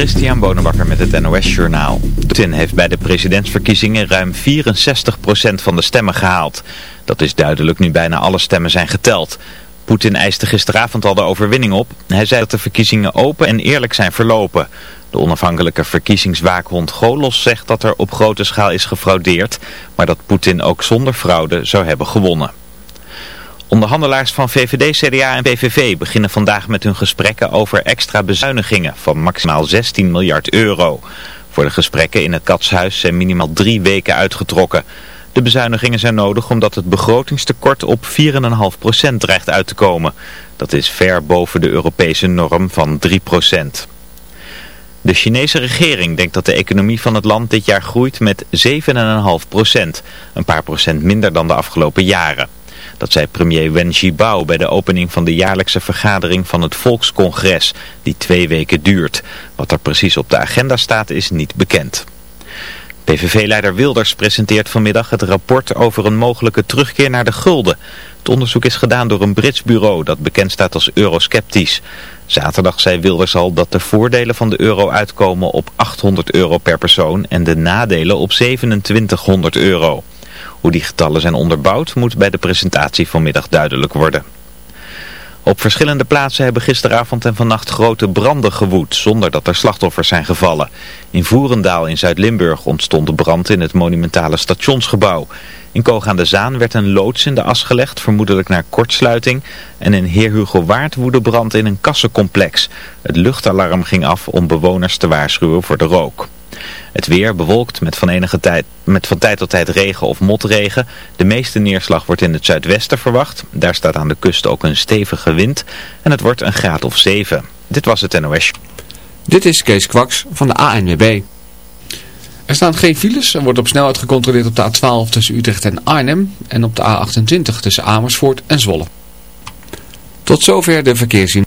Christian Bonenbakker met het NOS Journaal. Putin heeft bij de presidentsverkiezingen ruim 64% van de stemmen gehaald. Dat is duidelijk nu bijna alle stemmen zijn geteld. Poetin eiste gisteravond al de overwinning op. Hij zei dat de verkiezingen open en eerlijk zijn verlopen. De onafhankelijke verkiezingswaakhond Golos zegt dat er op grote schaal is gefraudeerd... maar dat Poetin ook zonder fraude zou hebben gewonnen. Onderhandelaars van VVD, CDA en PVV beginnen vandaag met hun gesprekken over extra bezuinigingen van maximaal 16 miljard euro. Voor de gesprekken in het Katshuis zijn minimaal drie weken uitgetrokken. De bezuinigingen zijn nodig omdat het begrotingstekort op 4,5% dreigt uit te komen. Dat is ver boven de Europese norm van 3%. De Chinese regering denkt dat de economie van het land dit jaar groeit met 7,5%. Een paar procent minder dan de afgelopen jaren. Dat zei premier Wen Jiabao bij de opening van de jaarlijkse vergadering van het Volkscongres, die twee weken duurt. Wat er precies op de agenda staat is niet bekend. PVV-leider Wilders presenteert vanmiddag het rapport over een mogelijke terugkeer naar de gulden. Het onderzoek is gedaan door een Brits bureau dat bekend staat als eurosceptisch. Zaterdag zei Wilders al dat de voordelen van de euro uitkomen op 800 euro per persoon en de nadelen op 2700 euro. Hoe die getallen zijn onderbouwd moet bij de presentatie vanmiddag duidelijk worden. Op verschillende plaatsen hebben gisteravond en vannacht grote branden gewoed, zonder dat er slachtoffers zijn gevallen. In Voerendaal in Zuid-Limburg ontstond de brand in het monumentale stationsgebouw. In Koog aan de Zaan werd een loods in de as gelegd, vermoedelijk naar kortsluiting. En in Heer Hugo Waard woedde brand in een kassencomplex. Het luchtalarm ging af om bewoners te waarschuwen voor de rook. Het weer bewolkt met van, enige tijd, met van tijd tot tijd regen of motregen. De meeste neerslag wordt in het zuidwesten verwacht. Daar staat aan de kust ook een stevige wind. En het wordt een graad of 7. Dit was het NOS. Dit is Kees Kwaks van de ANWB. Er staan geen files. Er wordt op snelheid gecontroleerd op de A12 tussen Utrecht en Arnhem. En op de A28 tussen Amersfoort en Zwolle. Tot zover de verkeerszien.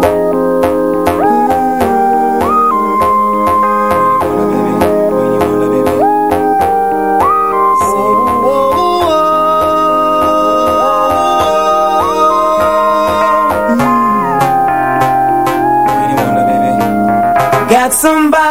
Somebody,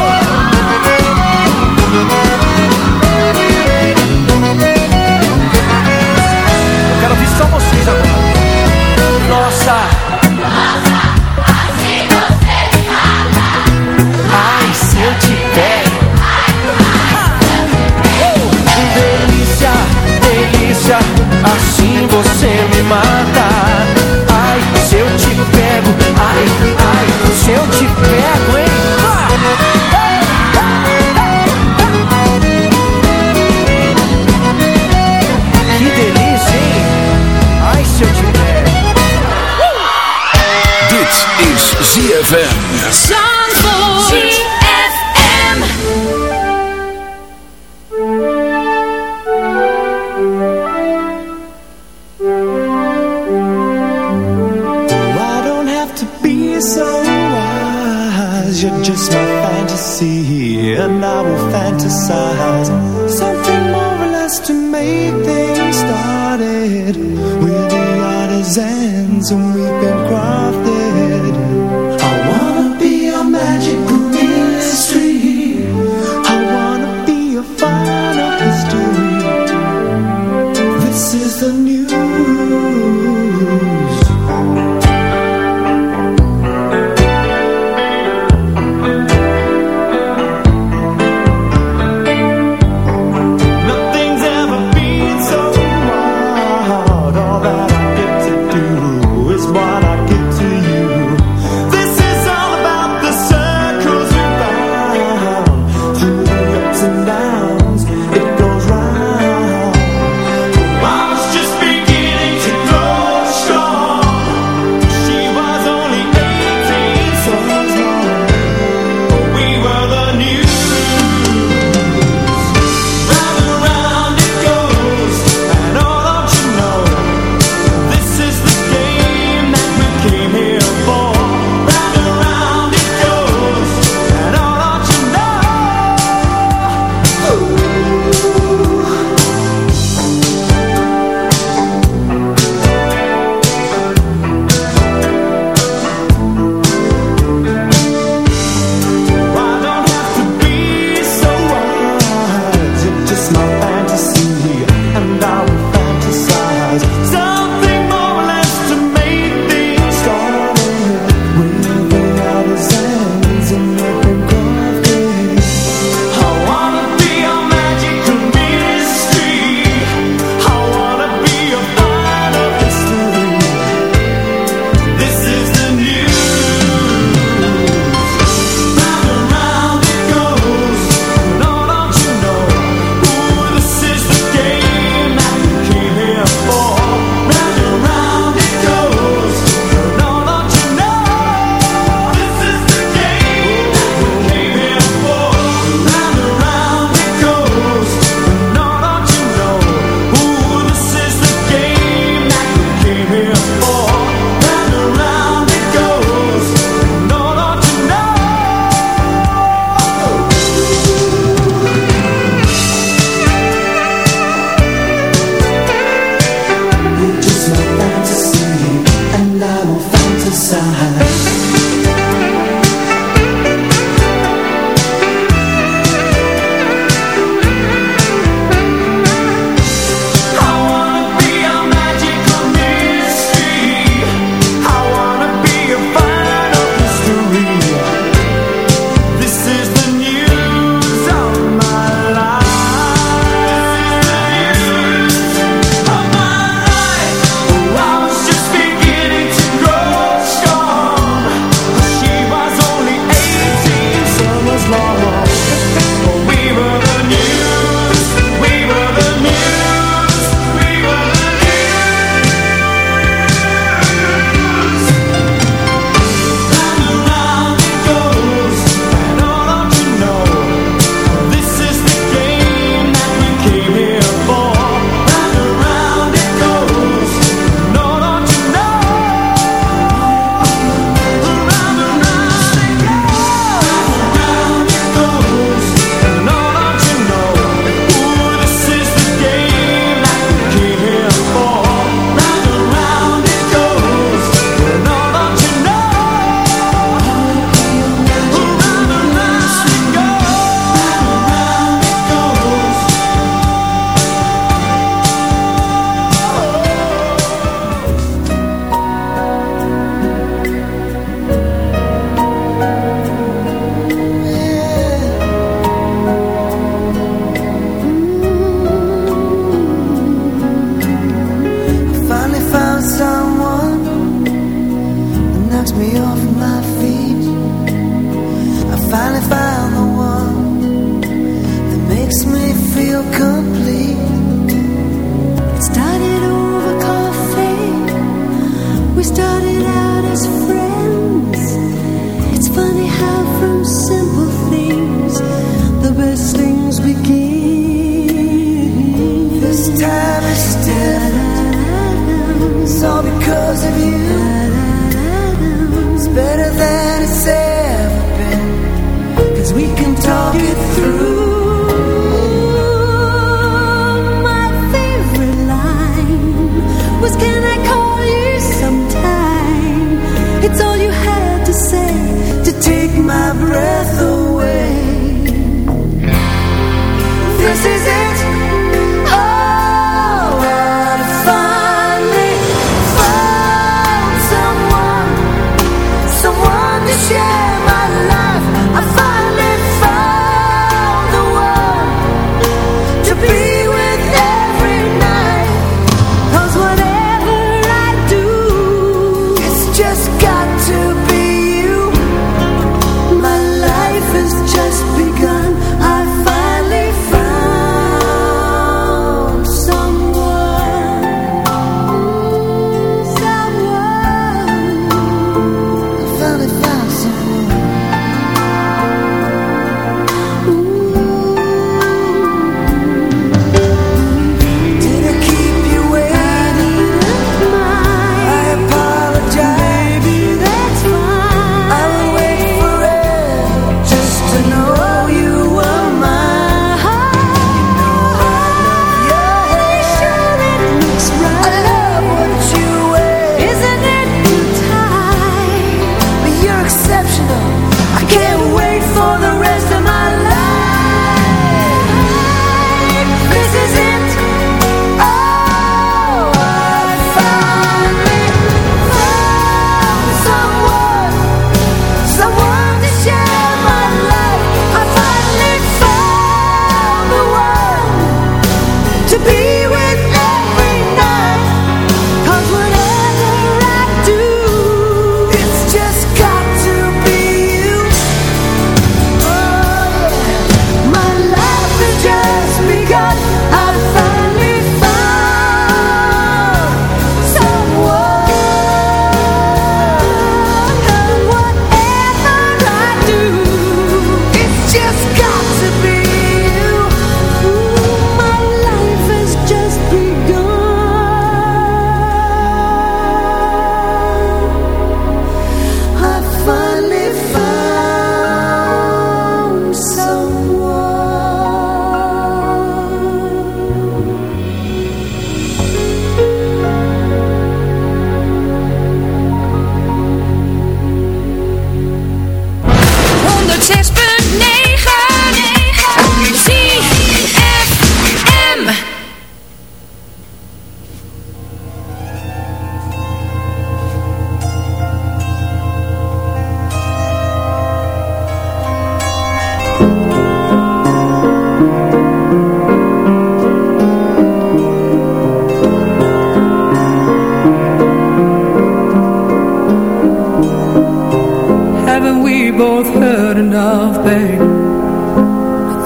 Delícia, assim você me mata. Ai, se eu te pego, ai, ai, se eu te pego, hein? Que delícia, hein? Ai, se eu te pego. Dit is ZFM.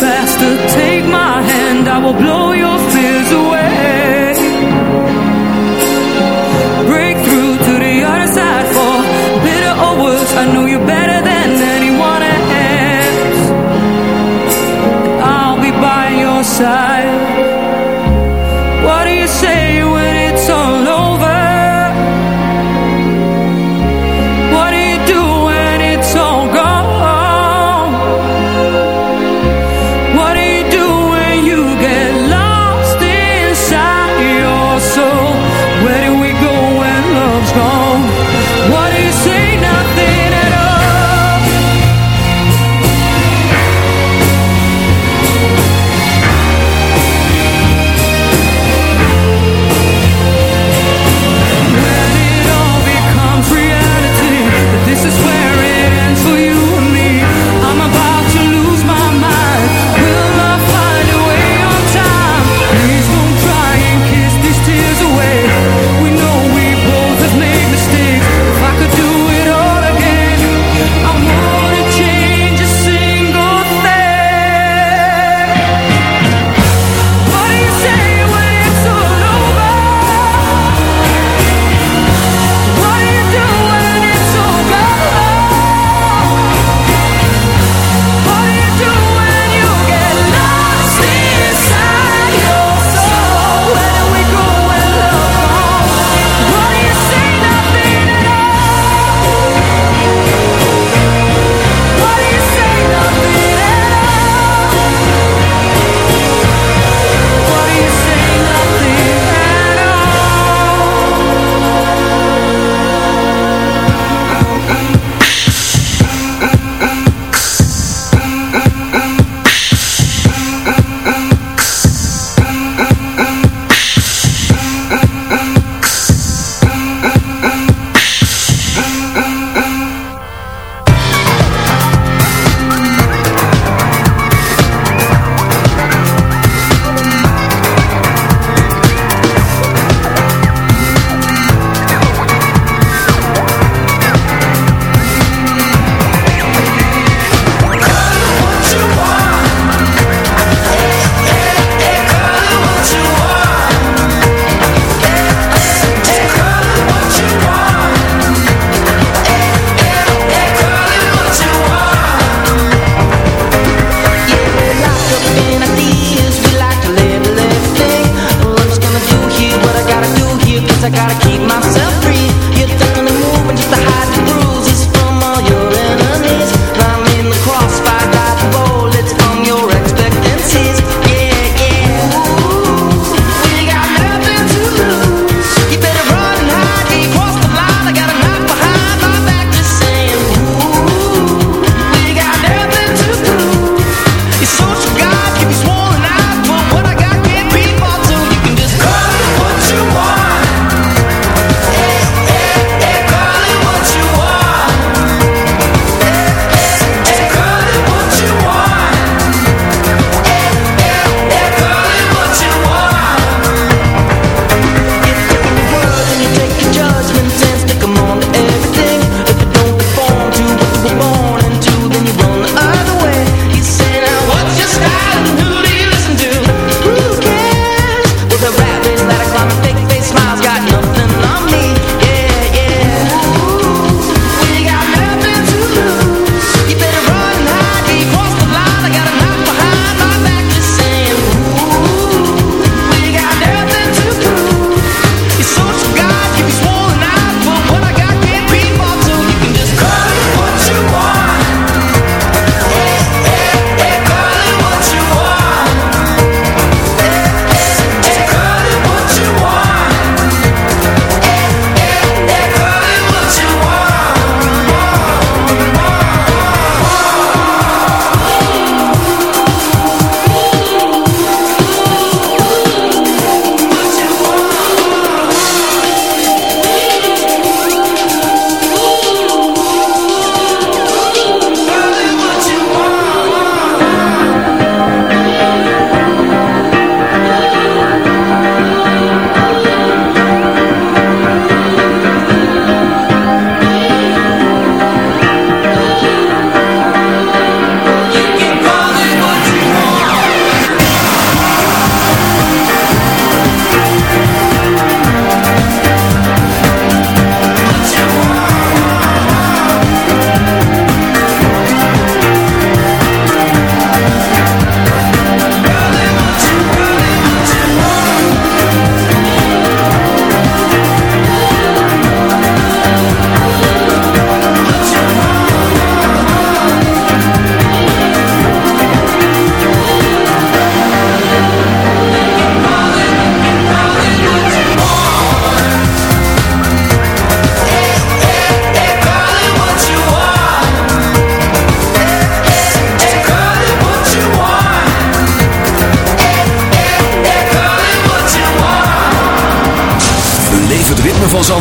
faster, take my hand, I will blow your fears away. Break through to the other side for better or worse, I know you better.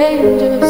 dangerous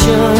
Temptation,